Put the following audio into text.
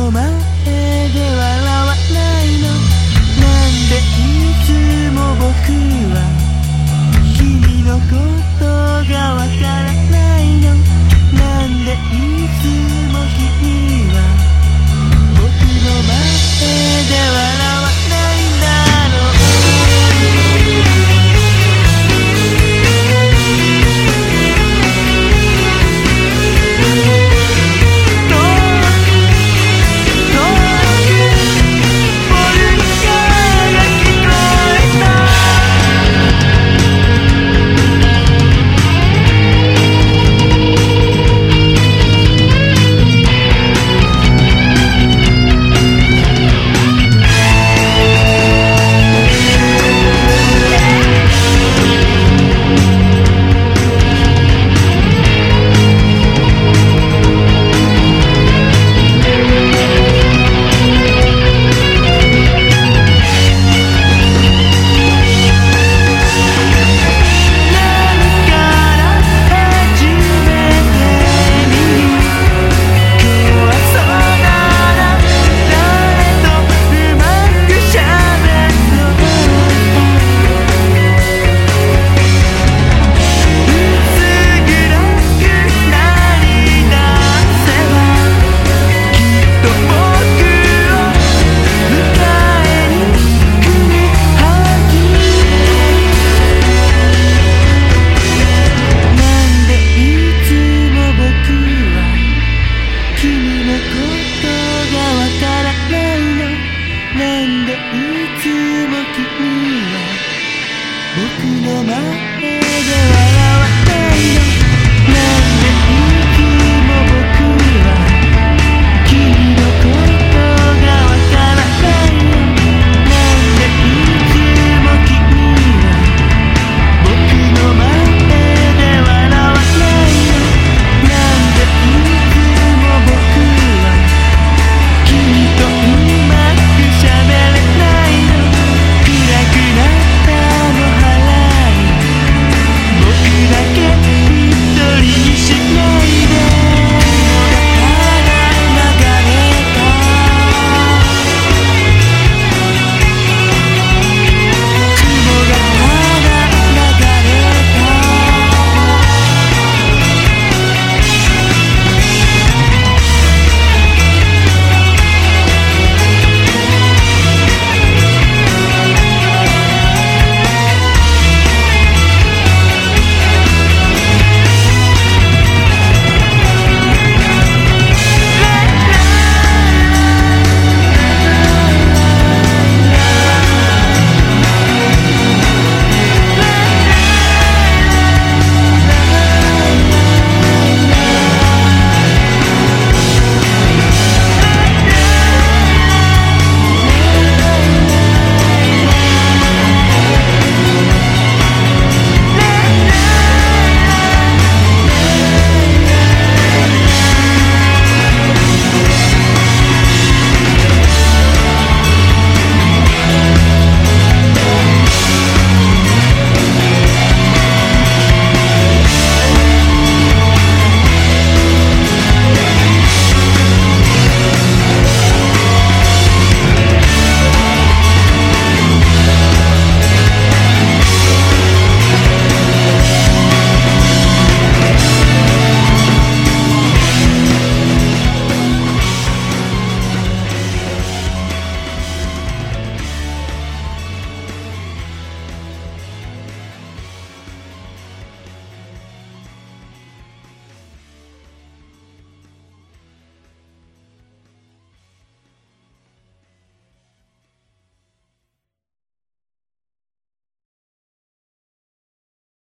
の前で笑わないの。なんでいつも僕は君のことがわからない。